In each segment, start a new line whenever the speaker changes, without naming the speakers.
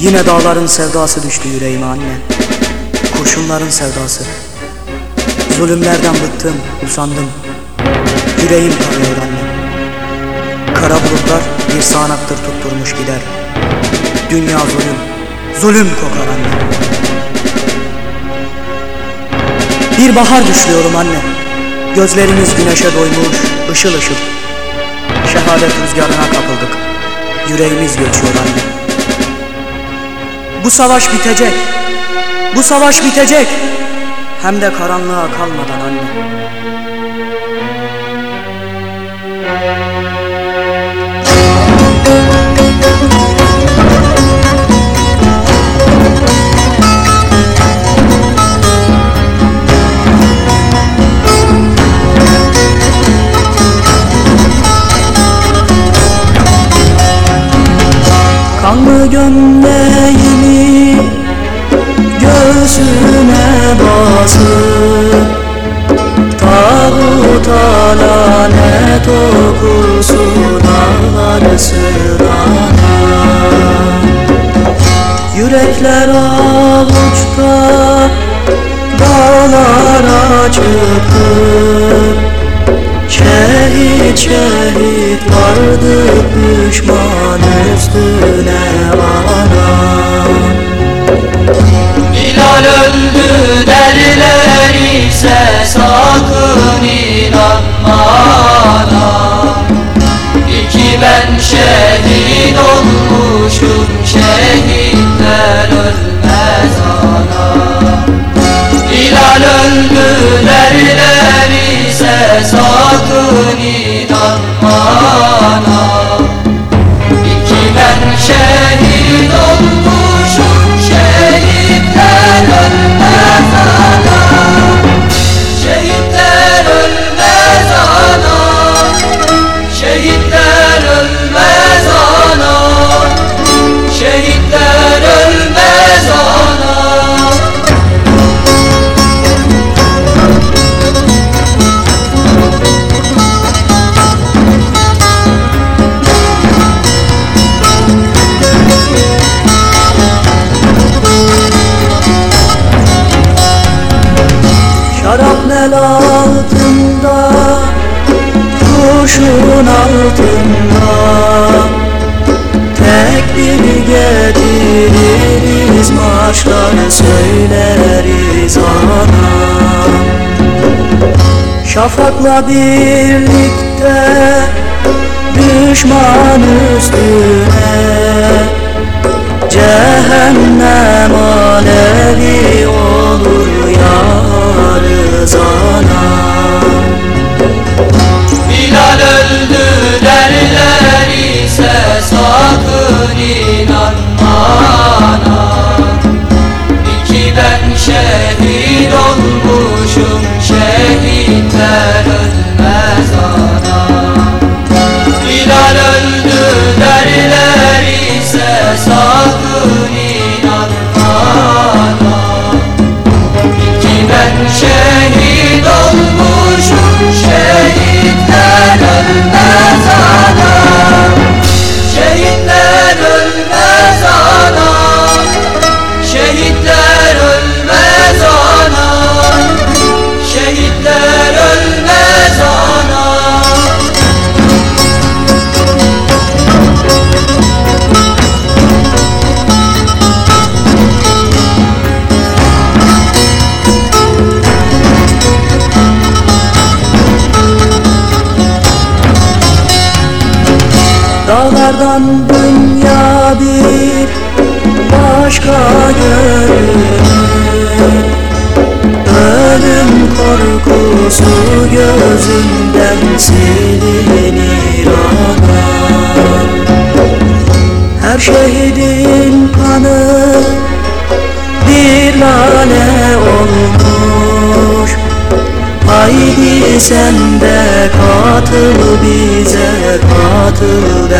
Yine dağların sevdası düştü yüreğime anne. Kurşunların sevdası. Zulümlerden bıktım, usandım. Yüreğim kanıyor anne. Kara bulutlar bir sağanaktır tutturmuş gider. Dünya zulüm, zulüm kokar anne. Bir bahar düşlüyorum anne. Gözlerimiz güneşe doymuş, ışıl ışıl. Şehadet rüzgarına kapıldık. Yüreğimiz göçüyor anne Bu savaş bitecek. Bu savaş bitecek. Hem de karanlığa kalmadan anne. Kanlı gömleğimi lanet okusu dağlar sırana. Yürekler avuçta dağlara çıkıp Şehit şehit vardı
sakın
Marşlar söyleriz ana Şafakla birlikte Düşman üstüne. Cehennem alevi olur yarız ana.
Bilal öldü derler ise sakın
Dağlardan dünya bir başka görünür. Ölüm korkusu gözümden silinir ana Her şehidin kanı bir lale olmuş. Haydi sen de katıl bize katıl der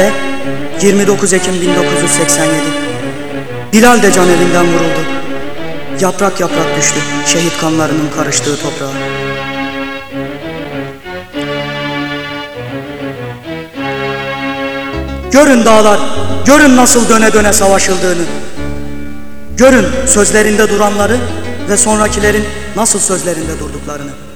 Ve 29 Ekim 1987 Bilal de can evinden vuruldu. Yaprak yaprak düştü şehit kanlarının karıştığı toprağa. Görün dağlar, görün nasıl döne döne savaşıldığını. Görün sözlerinde duranları ve sonrakilerin nasıl sözlerinde durduklarını.